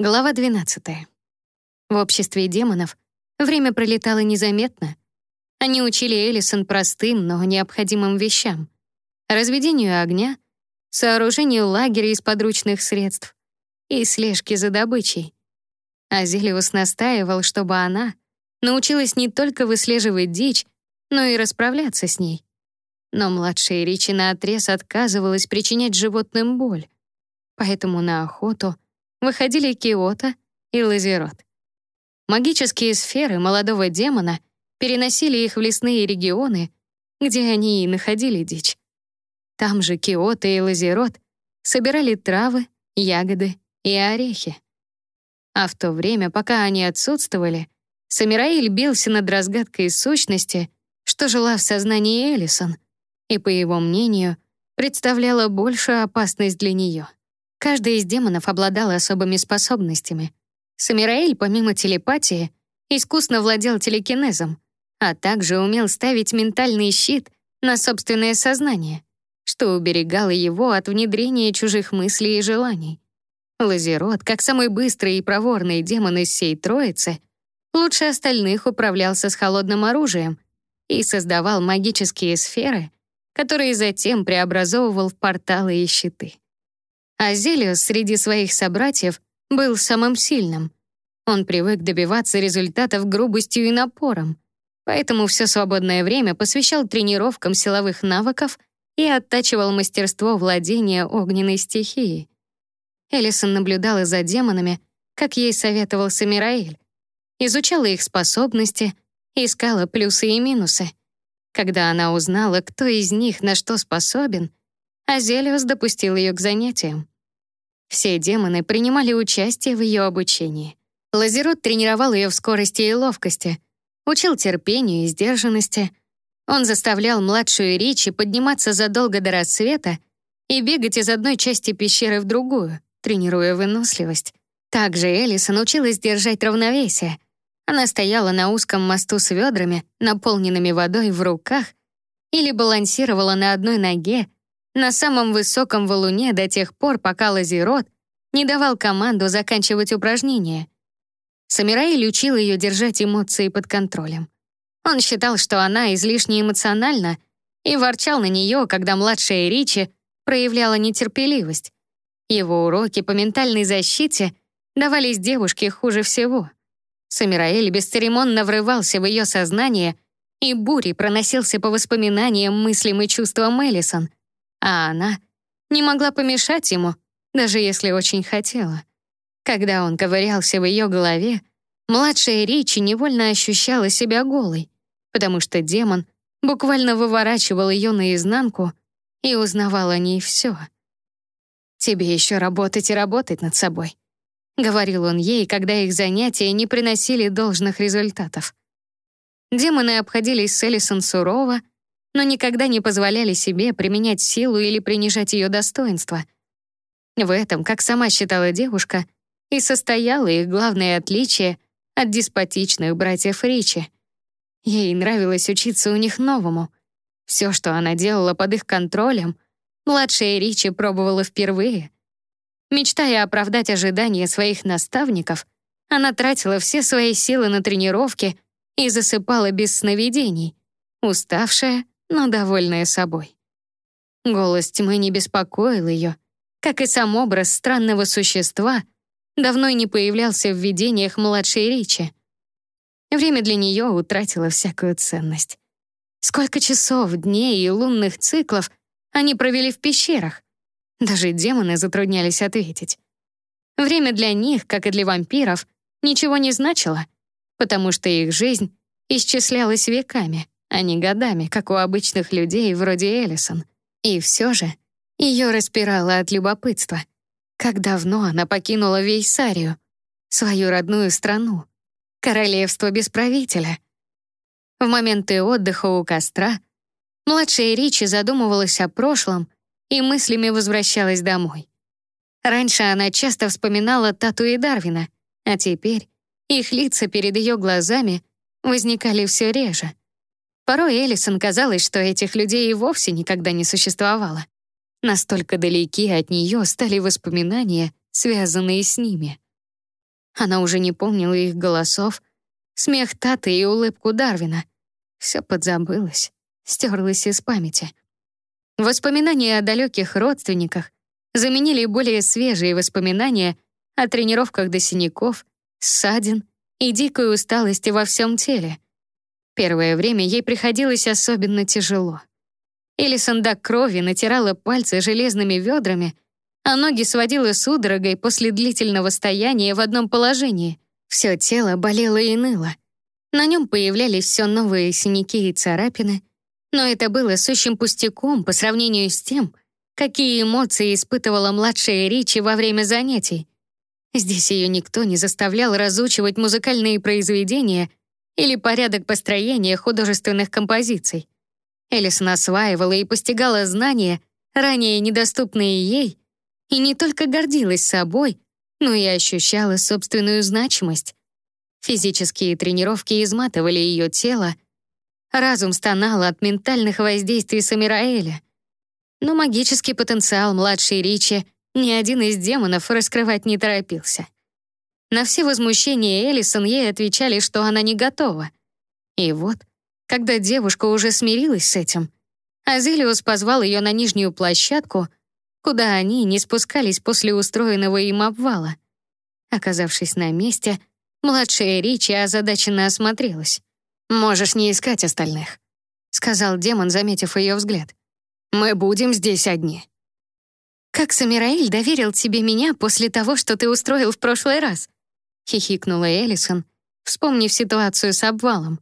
Глава 12. В обществе демонов время пролетало незаметно. Они учили Элисон простым, но необходимым вещам. Разведению огня, сооружению лагеря из подручных средств и слежке за добычей. Азелиус настаивал, чтобы она научилась не только выслеживать дичь, но и расправляться с ней. Но младшая Ричи наотрез отказывалась причинять животным боль. Поэтому на охоту — выходили Киота и Лазерот. Магические сферы молодого демона переносили их в лесные регионы, где они и находили дичь. Там же Киота и Лазерот собирали травы, ягоды и орехи. А в то время, пока они отсутствовали, Самираиль бился над разгадкой сущности, что жила в сознании Элисон, и, по его мнению, представляла большую опасность для нее. Каждый из демонов обладал особыми способностями. Самираэль, помимо телепатии, искусно владел телекинезом, а также умел ставить ментальный щит на собственное сознание, что уберегало его от внедрения чужих мыслей и желаний. Лазерот, как самый быстрый и проворный демон из всей троицы, лучше остальных управлялся с холодным оружием и создавал магические сферы, которые затем преобразовывал в порталы и щиты. А Зелиус среди своих собратьев был самым сильным. Он привык добиваться результатов грубостью и напором, поэтому все свободное время посвящал тренировкам силовых навыков и оттачивал мастерство владения огненной стихией. Элисон наблюдала за демонами, как ей советовал Самираэль, изучала их способности, искала плюсы и минусы. Когда она узнала, кто из них на что способен, Азелиус допустил ее к занятиям. Все демоны принимали участие в ее обучении. Лазерот тренировал ее в скорости и ловкости, учил терпению и сдержанности. Он заставлял младшую Ричи подниматься задолго до рассвета и бегать из одной части пещеры в другую, тренируя выносливость. Также Элисон училась держать равновесие. Она стояла на узком мосту с ведрами, наполненными водой в руках, или балансировала на одной ноге, на самом высоком валуне до тех пор, пока Лазерот не давал команду заканчивать упражнение. Самираиль учил ее держать эмоции под контролем. Он считал, что она излишне эмоциональна, и ворчал на нее, когда младшая Ричи проявляла нетерпеливость. Его уроки по ментальной защите давались девушке хуже всего. Самираэль бесцеремонно врывался в ее сознание и бурей проносился по воспоминаниям, мыслям и чувствам Эллисон — а она не могла помешать ему, даже если очень хотела. Когда он ковырялся в ее голове, младшая Ричи невольно ощущала себя голой, потому что демон буквально выворачивал ее наизнанку и узнавал о ней все. «Тебе еще работать и работать над собой», — говорил он ей, когда их занятия не приносили должных результатов. Демоны обходились с Элисон сурово, но никогда не позволяли себе применять силу или принижать ее достоинство. В этом, как сама считала девушка, и состояло их главное отличие от деспотичных братьев Ричи. Ей нравилось учиться у них новому. Все, что она делала под их контролем, младшая Ричи пробовала впервые. Мечтая оправдать ожидания своих наставников, она тратила все свои силы на тренировки и засыпала без сновидений, уставшая, но довольная собой. Голос тьмы не беспокоил ее, как и сам образ странного существа давно не появлялся в видениях младшей Ричи. Время для нее утратило всякую ценность. Сколько часов, дней и лунных циклов они провели в пещерах? Даже демоны затруднялись ответить. Время для них, как и для вампиров, ничего не значило, потому что их жизнь исчислялась веками а не годами, как у обычных людей вроде Эллисон. И все же ее распирало от любопытства. Как давно она покинула Вейсарию, свою родную страну, королевство без правителя. В моменты отдыха у костра младшая Ричи задумывалась о прошлом и мыслями возвращалась домой. Раньше она часто вспоминала Тату и Дарвина, а теперь их лица перед ее глазами возникали все реже. Порой Элисон казалось, что этих людей и вовсе никогда не существовало. Настолько далеки от нее стали воспоминания, связанные с ними. Она уже не помнила их голосов, смех Таты и улыбку Дарвина. Все подзабылось, стерлось из памяти. Воспоминания о далеких родственниках заменили более свежие воспоминания о тренировках до синяков, ссадин и дикой усталости во всем теле. Первое время ей приходилось особенно тяжело. Элисон до крови натирала пальцы железными ведрами, а ноги сводила судорогой после длительного стояния в одном положении. Все тело болело и ныло. На нем появлялись все новые синяки и царапины, но это было сущим пустяком по сравнению с тем, какие эмоции испытывала младшая Ричи во время занятий. Здесь ее никто не заставлял разучивать музыкальные произведения или порядок построения художественных композиций. Элисон осваивала и постигала знания, ранее недоступные ей, и не только гордилась собой, но и ощущала собственную значимость. Физические тренировки изматывали ее тело, разум стонал от ментальных воздействий Самираэля. Но магический потенциал младшей Ричи ни один из демонов раскрывать не торопился. На все возмущения Элисон ей отвечали, что она не готова. И вот, когда девушка уже смирилась с этим, Азелиус позвал ее на нижнюю площадку, куда они не спускались после устроенного им обвала. Оказавшись на месте, младшая Ричи озадаченно осмотрелась. «Можешь не искать остальных», — сказал демон, заметив ее взгляд. «Мы будем здесь одни». «Как Самираиль доверил тебе меня после того, что ты устроил в прошлый раз?» — хихикнула Элисон, вспомнив ситуацию с обвалом.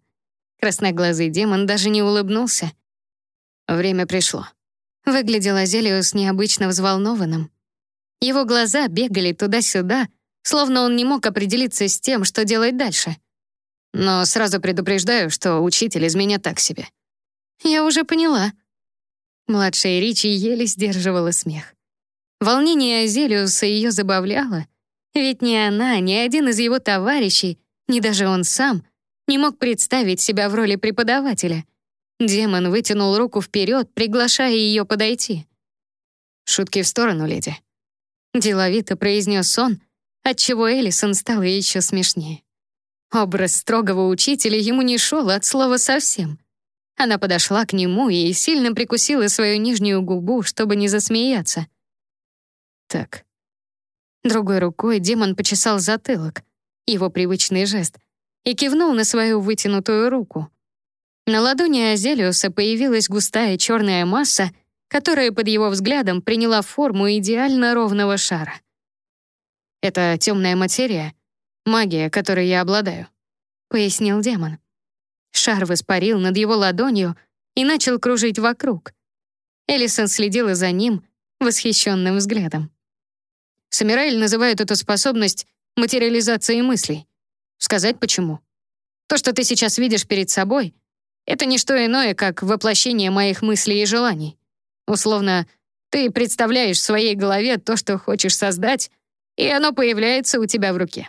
Красноглазый демон даже не улыбнулся. Время пришло. Выглядел Азелиус необычно взволнованным. Его глаза бегали туда-сюда, словно он не мог определиться с тем, что делать дальше. Но сразу предупреждаю, что учитель из меня так себе. Я уже поняла. Младшая Ричи еле сдерживала смех. Волнение Азелиуса ее забавляло, ведь ни она, ни один из его товарищей, ни даже он сам не мог представить себя в роли преподавателя. Демон вытянул руку вперед, приглашая ее подойти. «Шутки в сторону, леди», — деловито произнес он, отчего Элисон стала еще смешнее. Образ строгого учителя ему не шел от слова совсем. Она подошла к нему и сильно прикусила свою нижнюю губу, чтобы не засмеяться. Так. Другой рукой демон почесал затылок, его привычный жест, и кивнул на свою вытянутую руку. На ладони Азелиуса появилась густая черная масса, которая под его взглядом приняла форму идеально ровного шара. «Это темная материя, магия, которой я обладаю», — пояснил демон. Шар воспарил над его ладонью и начал кружить вокруг. Элисон следила за ним восхищенным взглядом. Самираэль называет эту способность материализацией мыслей. Сказать почему? То, что ты сейчас видишь перед собой, это не что иное, как воплощение моих мыслей и желаний. Условно, ты представляешь в своей голове то, что хочешь создать, и оно появляется у тебя в руке.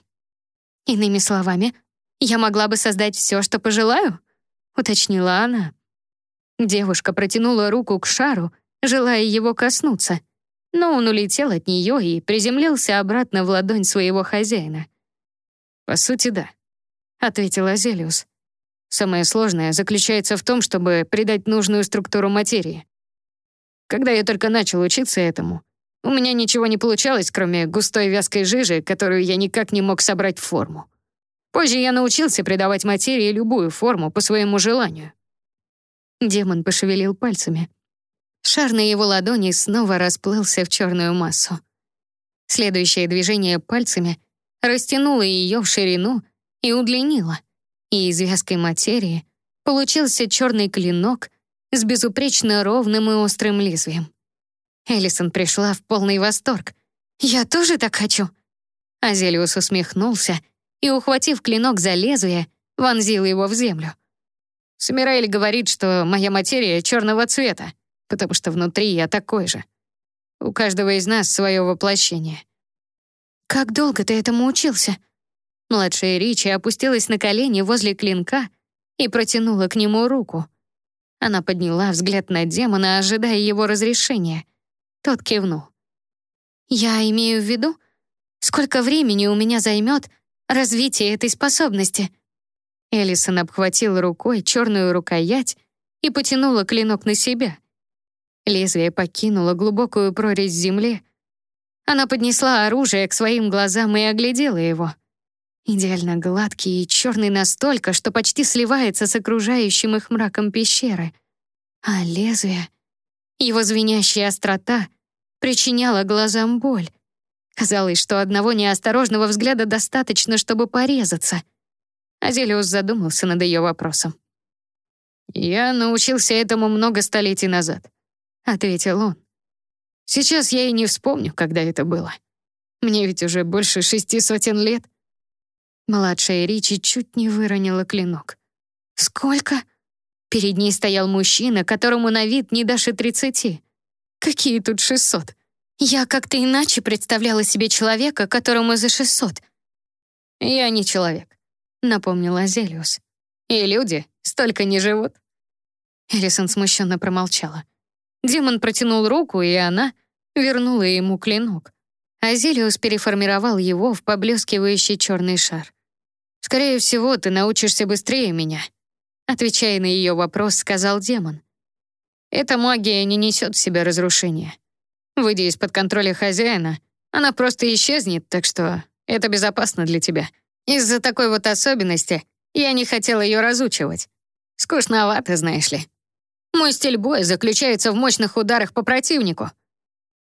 Иными словами, я могла бы создать все, что пожелаю, уточнила она. Девушка протянула руку к шару, желая его коснуться, но он улетел от нее и приземлился обратно в ладонь своего хозяина. «По сути, да», — ответил Азелиус. «Самое сложное заключается в том, чтобы придать нужную структуру материи. Когда я только начал учиться этому, у меня ничего не получалось, кроме густой вязкой жижи, которую я никак не мог собрать в форму. Позже я научился придавать материи любую форму по своему желанию». Демон пошевелил пальцами. Шар на его ладони снова расплылся в черную массу. Следующее движение пальцами растянуло ее в ширину и удлинило, и из вязкой материи получился черный клинок с безупречно ровным и острым лезвием. Элисон пришла в полный восторг. «Я тоже так хочу!» Азелиус усмехнулся и, ухватив клинок за лезвие, вонзил его в землю. Самираэль говорит, что моя материя черного цвета, потому что внутри я такой же. У каждого из нас свое воплощение. «Как долго ты этому учился?» Младшая Ричи опустилась на колени возле клинка и протянула к нему руку. Она подняла взгляд на демона, ожидая его разрешения. Тот кивнул. «Я имею в виду, сколько времени у меня займет, развитие этой способности. Элисон обхватила рукой черную рукоять и потянула клинок на себя. Лезвие покинуло глубокую прорезь в земле. Она поднесла оружие к своим глазам и оглядела его. Идеально гладкий и черный настолько, что почти сливается с окружающим их мраком пещеры. А лезвие, его звенящая острота, причиняла глазам боль. Казалось, что одного неосторожного взгляда достаточно, чтобы порезаться. Азелиус задумался над ее вопросом. «Я научился этому много столетий назад», — ответил он. «Сейчас я и не вспомню, когда это было. Мне ведь уже больше шести сотен лет». Младшая Ричи чуть не выронила клинок. «Сколько?» Перед ней стоял мужчина, которому на вид не дашь тридцати. «Какие тут шестьсот?» Я как-то иначе представляла себе человека, которому за шестьсот. «Я не человек», — напомнил Азелиус. «И люди столько не живут». Элисон смущенно промолчала. Демон протянул руку, и она вернула ему клинок. Азелиус переформировал его в поблескивающий черный шар. «Скорее всего, ты научишься быстрее меня», отвечая на ее вопрос, сказал демон. «Эта магия не несет в себе разрушения. Выйдя из-под контроля хозяина, она просто исчезнет, так что это безопасно для тебя. Из-за такой вот особенности я не хотел ее разучивать. Скучновато, знаешь ли. Мой стиль боя заключается в мощных ударах по противнику.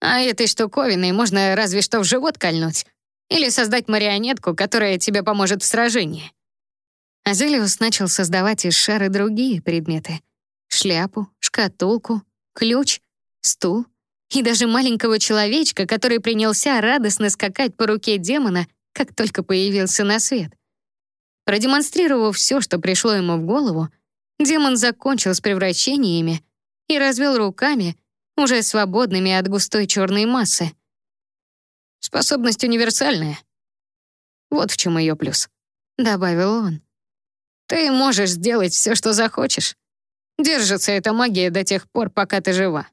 А этой штуковиной можно разве что в живот кольнуть. Или создать марионетку, которая тебе поможет в сражении. Азелиус начал создавать из шара другие предметы. Шляпу, шкатулку, ключ, стул и даже маленького человечка, который принялся радостно скакать по руке демона, как только появился на свет. Продемонстрировав все, что пришло ему в голову, демон закончил с превращениями и развел руками, уже свободными от густой черной массы. Способность универсальная. Вот в чем ее плюс, добавил он. Ты можешь сделать все, что захочешь. Держится эта магия до тех пор, пока ты жива.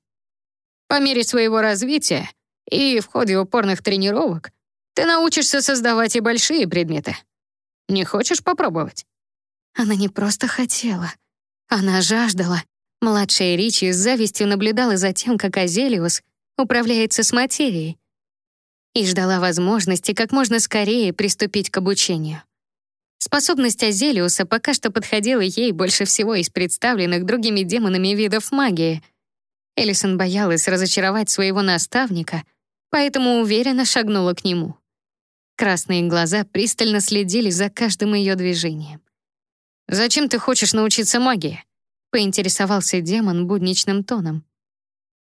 По мере своего развития и в ходе упорных тренировок ты научишься создавать и большие предметы. Не хочешь попробовать?» Она не просто хотела. Она жаждала. Младшая Ричи с завистью наблюдала за тем, как Азелиус управляется с материей и ждала возможности как можно скорее приступить к обучению. Способность Азелиуса пока что подходила ей больше всего из представленных другими демонами видов магии — Элисон боялась разочаровать своего наставника, поэтому уверенно шагнула к нему. Красные глаза пристально следили за каждым ее движением. «Зачем ты хочешь научиться магии?» — поинтересовался демон будничным тоном.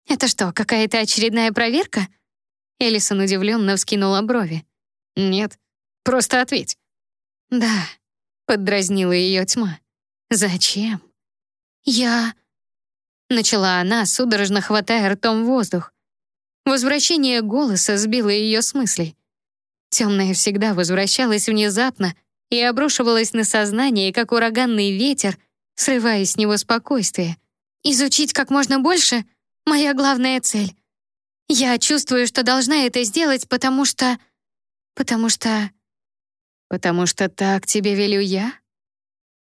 «Это что, какая-то очередная проверка?» Элисон удивленно вскинула брови. «Нет, просто ответь». «Да», — поддразнила ее тьма. «Зачем?» «Я...» Начала она, судорожно хватая ртом воздух. Возвращение голоса сбило ее с мыслей. Темное всегда возвращалось внезапно и обрушивалось на сознание, как ураганный ветер, срывая с него спокойствие. «Изучить как можно больше — моя главная цель. Я чувствую, что должна это сделать, потому что... потому что... потому что так тебе велю я?»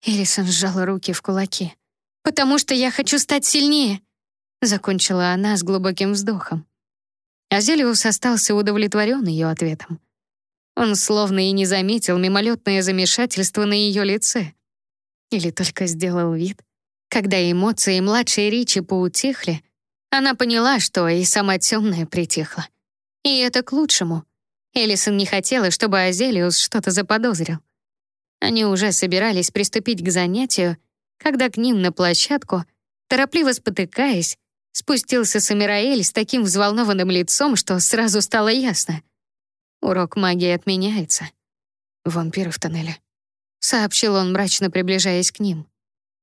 Элисон сжала руки в кулаки потому что я хочу стать сильнее», — закончила она с глубоким вздохом. Азелиус остался удовлетворен ее ответом. Он словно и не заметил мимолетное замешательство на ее лице. Или только сделал вид. Когда эмоции младшей Ричи поутихли, она поняла, что и сама темная притихла. И это к лучшему. Элисон не хотела, чтобы Азелиус что-то заподозрил. Они уже собирались приступить к занятию, когда к ним на площадку, торопливо спотыкаясь, спустился Самираэль с таким взволнованным лицом, что сразу стало ясно. Урок магии отменяется. Вампиры в тоннеле. Сообщил он, мрачно приближаясь к ним.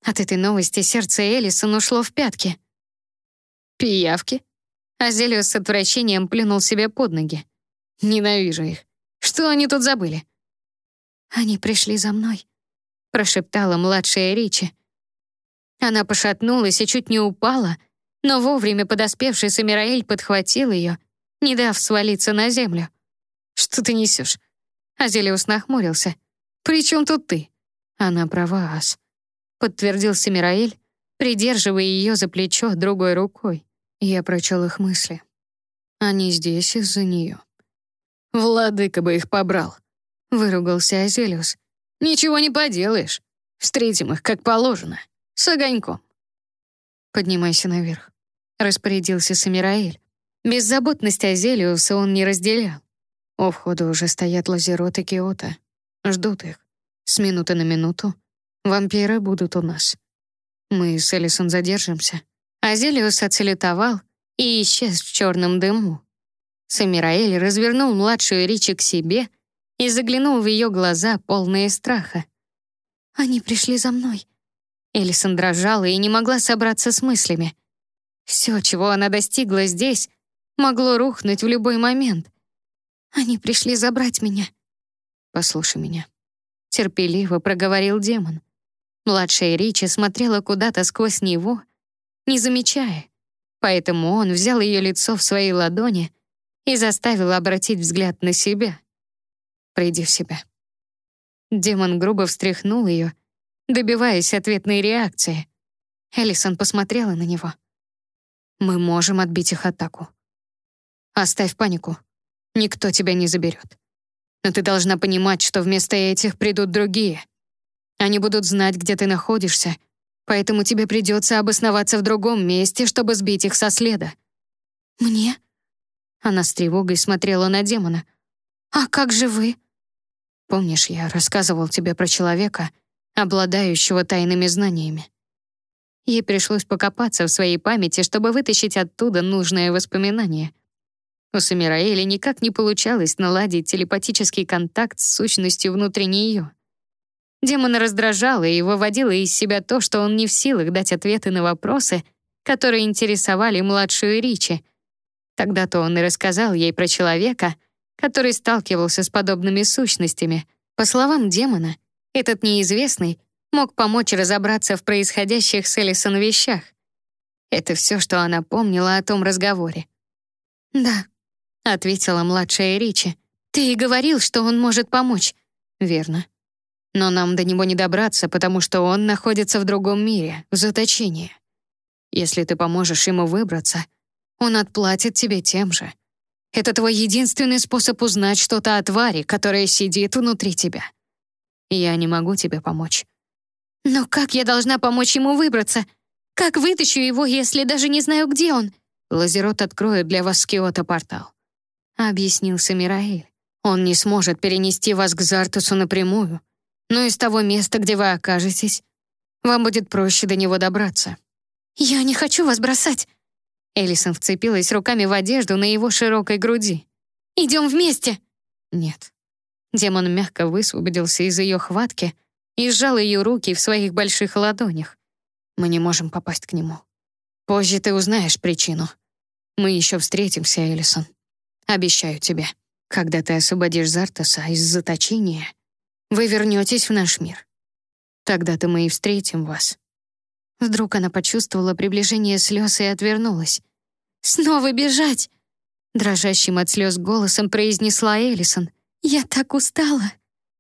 От этой новости сердце Элисон ушло в пятки. «Пиявки?» Азелиус с отвращением плюнул себе под ноги. «Ненавижу их. Что они тут забыли?» «Они пришли за мной», — прошептала младшая Ричи. Она пошатнулась и чуть не упала, но вовремя подоспевший Самираэль подхватил ее, не дав свалиться на землю. «Что ты несешь?» Азелиус нахмурился. «При чем тут ты?» «Она права, Ас», — подтвердил Семираэль, придерживая ее за плечо другой рукой. Я прочел их мысли. Они здесь из-за нее. «Владыка бы их побрал», — выругался Азелиус. «Ничего не поделаешь. Встретим их, как положено, с огоньком». «Поднимайся наверх», — распорядился Самираэль. Беззаботность Азелиуса он не разделял. У входа уже стоят Лазерот и Киота. Ждут их. С минуты на минуту вампиры будут у нас. Мы с Элисон задержимся. Азелиус оцелетовал и исчез в черном дыму. Самираэль развернул младшую Ричи к себе и заглянул в ее глаза, полные страха. «Они пришли за мной». Элисон дрожала и не могла собраться с мыслями. Все, чего она достигла здесь, могло рухнуть в любой момент. Они пришли забрать меня. «Послушай меня», — терпеливо проговорил демон. Младшая Ричи смотрела куда-то сквозь него, не замечая, поэтому он взял ее лицо в свои ладони и заставил обратить взгляд на себя. «Приди в себя». Демон грубо встряхнул ее, добиваясь ответной реакции. Элисон посмотрела на него. «Мы можем отбить их атаку. Оставь панику. Никто тебя не заберет. Но ты должна понимать, что вместо этих придут другие. Они будут знать, где ты находишься, поэтому тебе придется обосноваться в другом месте, чтобы сбить их со следа». «Мне?» Она с тревогой смотрела на демона. «А как же вы?» «Помнишь, я рассказывал тебе про человека, обладающего тайными знаниями?» Ей пришлось покопаться в своей памяти, чтобы вытащить оттуда нужное воспоминание. У Самираэля никак не получалось наладить телепатический контакт с сущностью внутри нее. Демона раздражало и выводило из себя то, что он не в силах дать ответы на вопросы, которые интересовали младшую Ричи. Тогда-то он и рассказал ей про человека, который сталкивался с подобными сущностями. По словам демона, этот неизвестный мог помочь разобраться в происходящих с Элисон вещах. Это все, что она помнила о том разговоре. «Да», — ответила младшая Ричи. «Ты и говорил, что он может помочь». «Верно. Но нам до него не добраться, потому что он находится в другом мире, в заточении. Если ты поможешь ему выбраться, он отплатит тебе тем же. Это твой единственный способ узнать что-то о твари, которая сидит внутри тебя. Я не могу тебе помочь. Но как я должна помочь ему выбраться? Как вытащу его, если даже не знаю, где он? Лазерот откроет для вас Киото портал. Объяснился Мираэль. Он не сможет перенести вас к Зартусу напрямую, но из того места, где вы окажетесь, вам будет проще до него добраться. «Я не хочу вас бросать!» Элисон вцепилась руками в одежду на его широкой груди. «Идем вместе!» «Нет». Демон мягко высвободился из ее хватки и сжал ее руки в своих больших ладонях. «Мы не можем попасть к нему. Позже ты узнаешь причину. Мы еще встретимся, Элисон. Обещаю тебе, когда ты освободишь Зартаса из заточения, вы вернетесь в наш мир. Тогда-то мы и встретим вас». Вдруг она почувствовала приближение слез и отвернулась. «Снова бежать!» Дрожащим от слез голосом произнесла Элисон. «Я так устала!»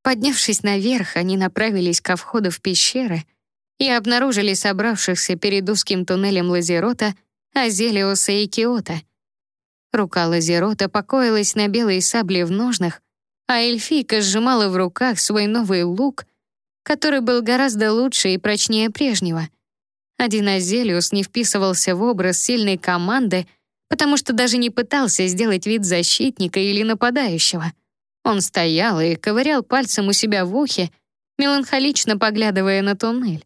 Поднявшись наверх, они направились ко входу в пещеры и обнаружили собравшихся перед узким туннелем Лазерота Азелиуса и Киота. Рука Лазерота покоилась на белой сабле в ножнах, а эльфийка сжимала в руках свой новый лук, который был гораздо лучше и прочнее прежнего. Один Азелиус не вписывался в образ сильной команды, потому что даже не пытался сделать вид защитника или нападающего. Он стоял и ковырял пальцем у себя в ухе, меланхолично поглядывая на туннель.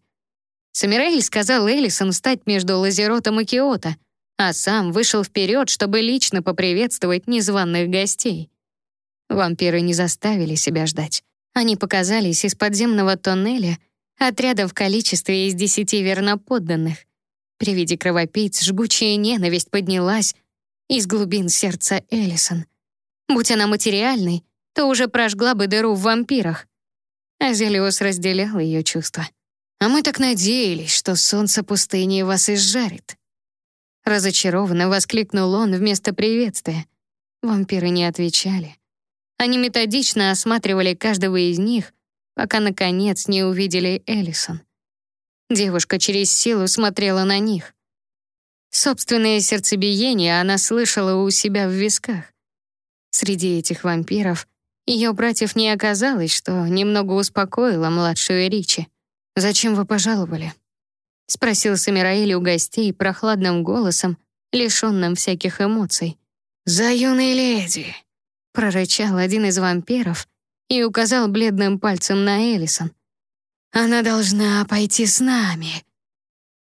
Самираэль сказал Элисон встать между Лазеротом и Киото, а сам вышел вперед, чтобы лично поприветствовать незваных гостей. Вампиры не заставили себя ждать. Они показались из подземного тоннеля отрядом в количестве из десяти верноподданных. При виде кровопийц жгучая ненависть поднялась из глубин сердца Элисон. Будь она материальной, то уже прожгла бы дыру в вампирах. Азелиус разделял ее чувства. «А мы так надеялись, что солнце пустыни вас изжарит». Разочарованно воскликнул он вместо приветствия. Вампиры не отвечали. Они методично осматривали каждого из них, пока, наконец, не увидели Эллисон. Девушка через силу смотрела на них. Собственное сердцебиение она слышала у себя в висках. Среди этих вампиров ее братьев не оказалось, что немного успокоило младшую Ричи. «Зачем вы пожаловали?» — спросил Самираэль у гостей прохладным голосом, лишенным всяких эмоций. «За юной леди!» — прорычал один из вампиров и указал бледным пальцем на Элисон. «Она должна пойти с нами».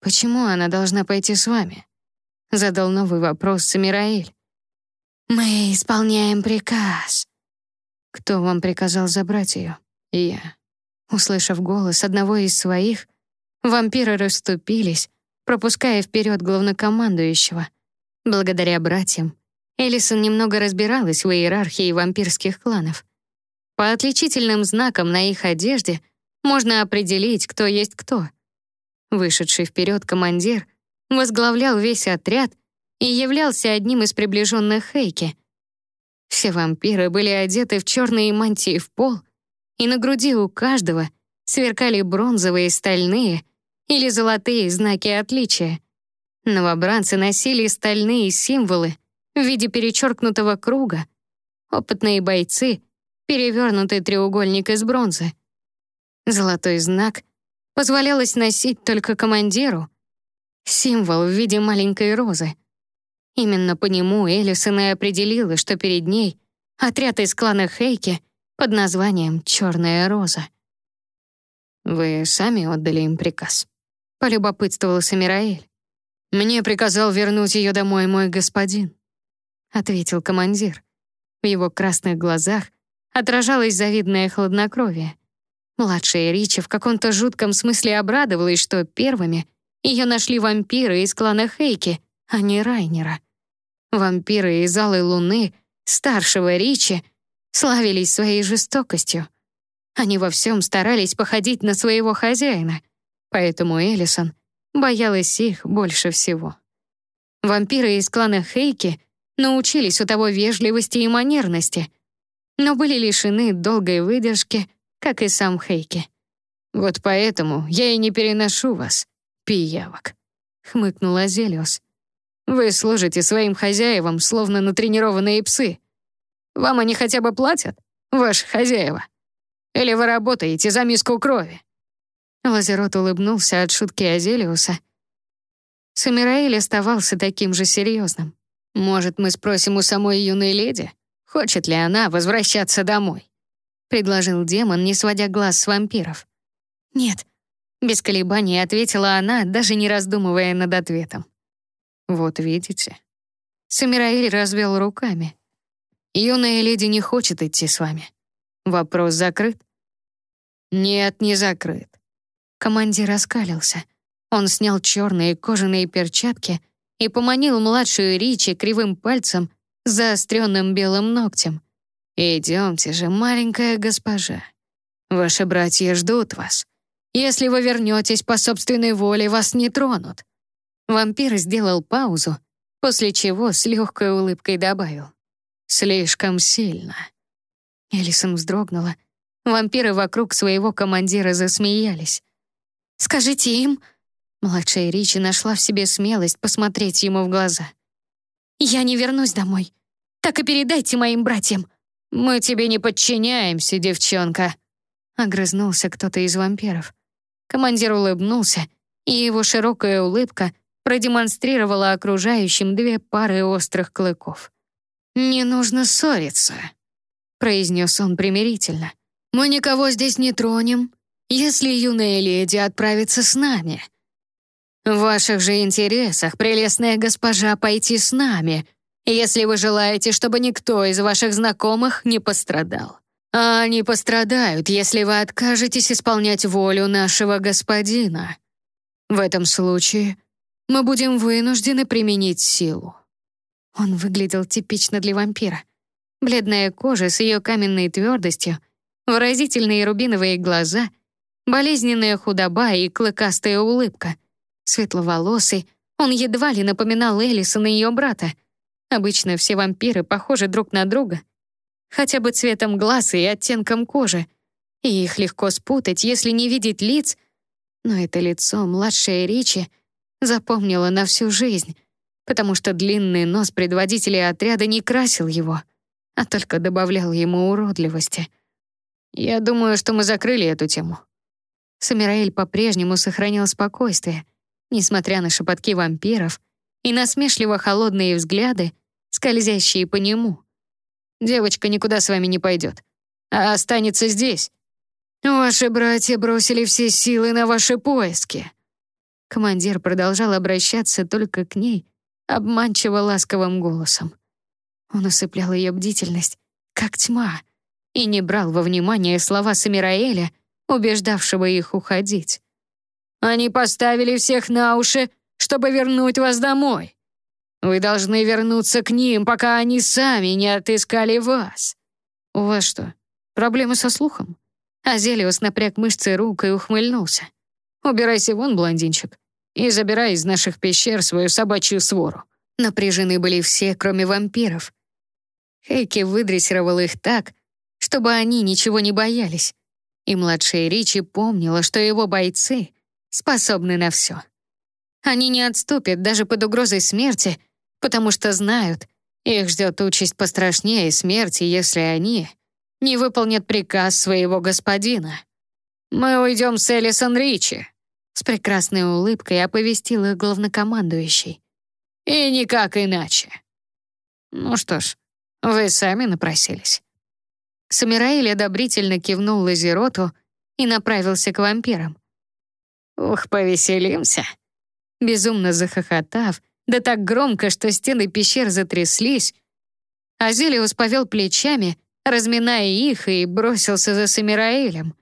«Почему она должна пойти с вами?» — задал новый вопрос Самираэль. «Мы исполняем приказ». «Кто вам приказал забрать ее?» «Я». Услышав голос одного из своих, вампиры расступились, пропуская вперед главнокомандующего. Благодаря братьям, Элисон немного разбиралась в иерархии вампирских кланов. По отличительным знакам на их одежде можно определить, кто есть кто. Вышедший вперед командир возглавлял весь отряд и являлся одним из приближенных Хейки. Все вампиры были одеты в черные мантии в пол, и на груди у каждого сверкали бронзовые, стальные или золотые знаки отличия. Новобранцы носили стальные символы в виде перечеркнутого круга, опытные бойцы — перевернутый треугольник из бронзы. Золотой знак позволялось носить только командиру, символ в виде маленькой розы. Именно по нему Элисон и определила, что перед ней отряд из клана Хейки под названием «Черная роза». «Вы сами отдали им приказ?» — полюбопытствовал Самираэль. «Мне приказал вернуть ее домой мой господин», — ответил командир. В его красных глазах отражалось завидное хладнокровие. Младшая Ричи в каком-то жутком смысле обрадовалась, что первыми ее нашли вампиры из клана Хейки, а не Райнера. Вампиры из Алой Луны, старшего Ричи, славились своей жестокостью. Они во всем старались походить на своего хозяина, поэтому Элисон боялась их больше всего. Вампиры из клана Хейки научились у того вежливости и манерности, но были лишены долгой выдержки, как и сам Хейки. «Вот поэтому я и не переношу вас, пиявок», — хмыкнул Азелиус. «Вы служите своим хозяевам, словно натренированные псы. Вам они хотя бы платят, ваши хозяева? Или вы работаете за миску крови?» Лазерот улыбнулся от шутки Азелиуса. Самираэль оставался таким же серьезным. «Может, мы спросим у самой юной леди, хочет ли она возвращаться домой?» — предложил демон, не сводя глаз с вампиров. «Нет», — без колебаний ответила она, даже не раздумывая над ответом. «Вот видите». Самираэль развел руками. Юная леди не хочет идти с вами. Вопрос закрыт? Нет, не закрыт. Командир раскалился. Он снял черные кожаные перчатки и поманил младшую Ричи кривым пальцем с заостренным белым ногтем. «Идемте же, маленькая госпожа. Ваши братья ждут вас. Если вы вернетесь по собственной воле, вас не тронут». Вампир сделал паузу, после чего с легкой улыбкой добавил. Слишком сильно. Элисон вздрогнула. Вампиры вокруг своего командира засмеялись. «Скажите им...» Младшая Ричи нашла в себе смелость посмотреть ему в глаза. «Я не вернусь домой. Так и передайте моим братьям». «Мы тебе не подчиняемся, девчонка», — огрызнулся кто-то из вампиров. Командир улыбнулся, и его широкая улыбка продемонстрировала окружающим две пары острых клыков. «Не нужно ссориться», — произнес он примирительно. «Мы никого здесь не тронем, если юная леди отправится с нами. В ваших же интересах, прелестная госпожа, пойти с нами, если вы желаете, чтобы никто из ваших знакомых не пострадал. А они пострадают, если вы откажетесь исполнять волю нашего господина. В этом случае мы будем вынуждены применить силу». Он выглядел типично для вампира. Бледная кожа с ее каменной твердостью, выразительные рубиновые глаза, болезненная худоба и клыкастая улыбка. Светловолосый, он едва ли напоминал Элисона и ее брата. Обычно все вампиры похожи друг на друга. хотя бы цветом глаз и оттенком кожи, и их легко спутать, если не видеть лиц, но это лицо младшая Ричи запомнила на всю жизнь, потому что длинный нос предводителя отряда не красил его, а только добавлял ему уродливости. Я думаю, что мы закрыли эту тему. Самираэль по-прежнему сохранял спокойствие, несмотря на шепотки вампиров и насмешливо холодные взгляды, скользящие по нему. Девочка никуда с вами не пойдет, а останется здесь. Ваши братья бросили все силы на ваши поиски. Командир продолжал обращаться только к ней, обманчиво ласковым голосом. Он усыплял ее бдительность, как тьма, и не брал во внимание слова Самираэля, убеждавшего их уходить. «Они поставили всех на уши, чтобы вернуть вас домой. Вы должны вернуться к ним, пока они сами не отыскали вас. У вас что, проблемы со слухом?» Азелиус напряг мышцы рук и ухмыльнулся. «Убирайся вон, блондинчик, и забирай из наших пещер свою собачью свору». Напряжены были все, кроме вампиров. Хейки выдрессировал их так, чтобы они ничего не боялись. И младшая Ричи помнила, что его бойцы способны на все. Они не отступят даже под угрозой смерти, потому что знают, их ждет участь пострашнее смерти, если они не выполнят приказ своего господина. «Мы уйдем с Элисон Ричи», — с прекрасной улыбкой оповестил их главнокомандующий. «И никак иначе». «Ну что ж, вы сами напросились». Самираиль одобрительно кивнул Лазероту и направился к вампирам. «Ух, повеселимся!» Безумно захохотав, да так громко, что стены пещер затряслись, Азелиус повел плечами, разминая их, и бросился за Самираэлем.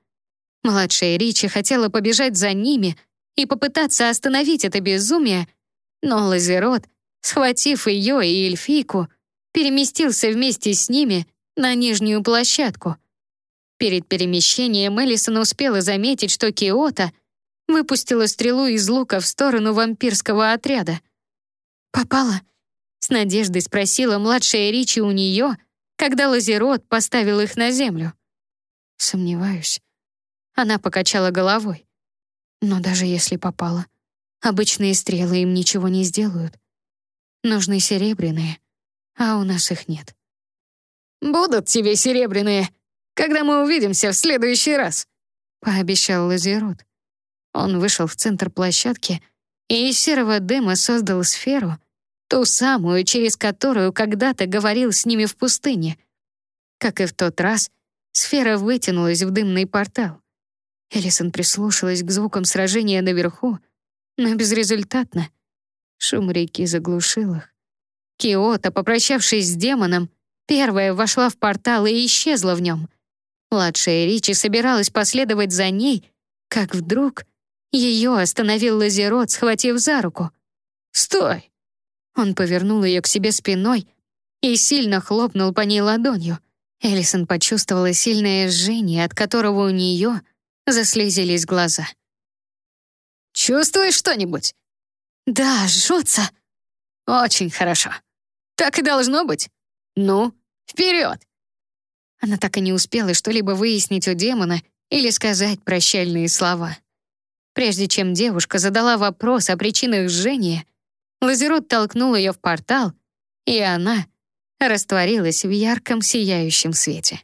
Младшая Ричи хотела побежать за ними и попытаться остановить это безумие, но Лазерот, схватив ее и эльфийку, переместился вместе с ними на нижнюю площадку. Перед перемещением Элисон успела заметить, что Киота выпустила стрелу из лука в сторону вампирского отряда. «Попала?» — с надеждой спросила младшая Ричи у нее, когда Лазерот поставил их на землю. «Сомневаюсь». Она покачала головой. «Но даже если попала, обычные стрелы им ничего не сделают. Нужны серебряные, а у нас их нет». «Будут тебе серебряные, когда мы увидимся в следующий раз», — пообещал Лазерот. Он вышел в центр площадки и из серого дыма создал сферу, ту самую, через которую когда-то говорил с ними в пустыне. Как и в тот раз, сфера вытянулась в дымный портал. Элисон прислушалась к звукам сражения наверху, но безрезультатно. Шум реки заглушил их. Киота, попрощавшись с демоном, Первая вошла в портал и исчезла в нем. Младшая Ричи собиралась последовать за ней, как вдруг ее остановил Лазерот, схватив за руку. «Стой!» Он повернул ее к себе спиной и сильно хлопнул по ней ладонью. Элисон почувствовала сильное жжение, от которого у нее заслезились глаза. «Чувствуешь что-нибудь?» «Да, жжется». «Очень хорошо. Так и должно быть. Ну, вперед!» Она так и не успела что-либо выяснить у демона или сказать прощальные слова. Прежде чем девушка задала вопрос о причинах жжения, Лазерот толкнул ее в портал, и она растворилась в ярком сияющем свете.